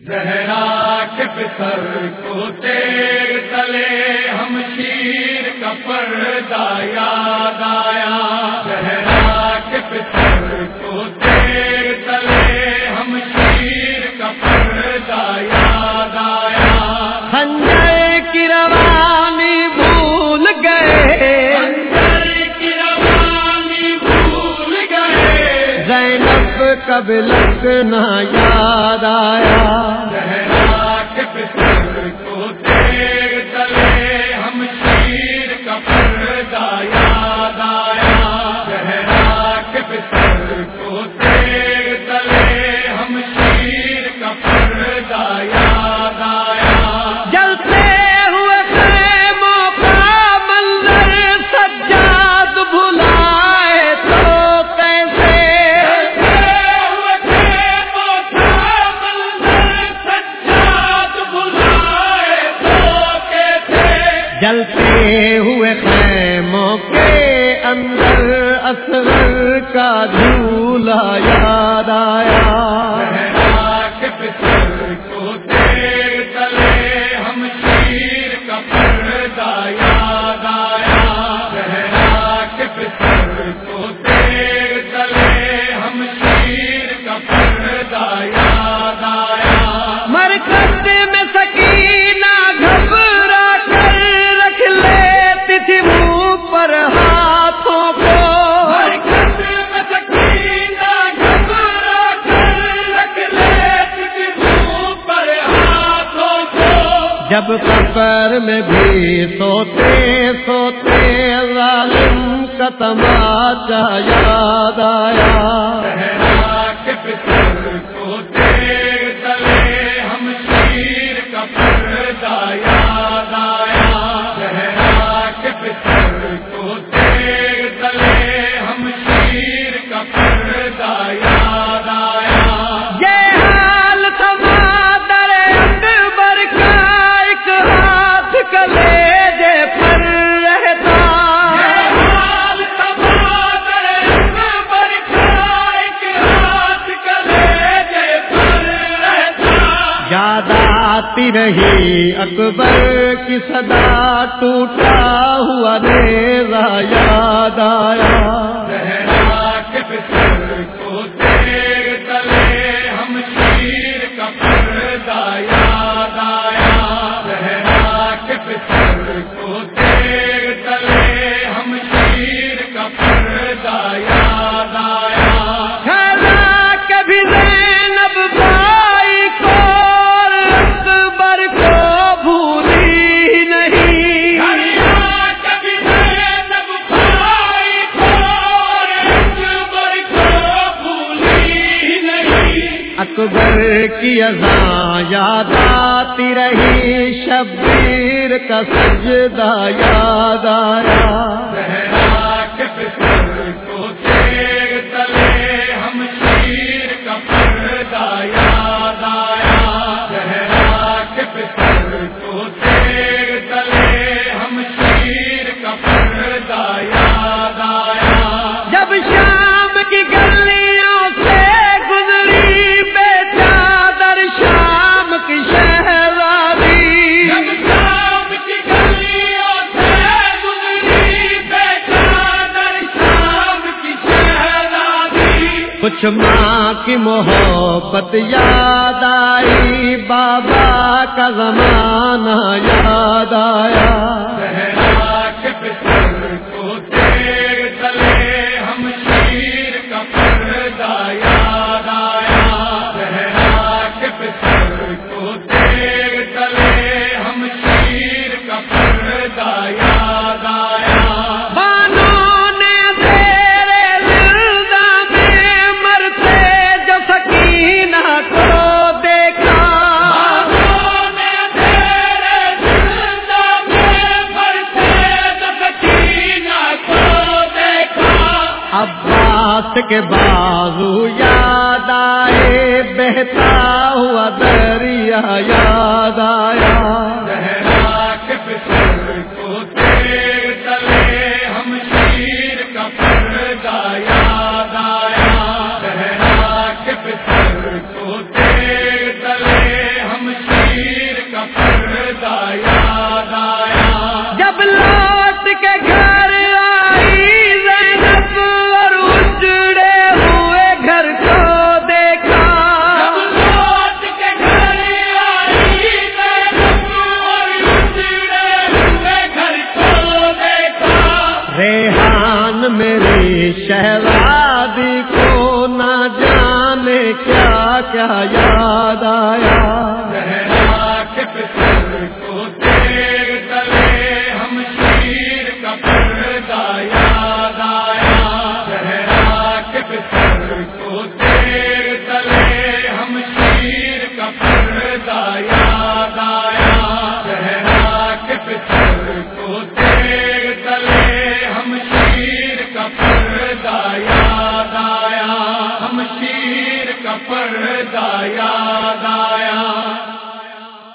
زہرا کے پسر کو تیر تلے ہم شیر کا پردہ یاد جب لکھنا یاد آیا۔ اندر اصغر کا جھولا یاد آیا۔ جب سفر میں بھی سوتے سوتے ظالم کا تماچا یاد آیا۔ یاد آتی رہی۔ اکبر کی صدا ٹوٹا ہوا ریزا یاد آیا۔ اکبر کی ازاں یاد آتی رہی شبیر کا سجدہ یاد آیا۔ ماں کی محبت یاد آئی بابا کا زمانہ یاد آیا۔ کے بازو یاد آئے، بہتا ہوا دریا یاد آیا۔ کے کو تلے ہم شیر کا گایا کیا کیا یاد آیا؟ گڑ گایا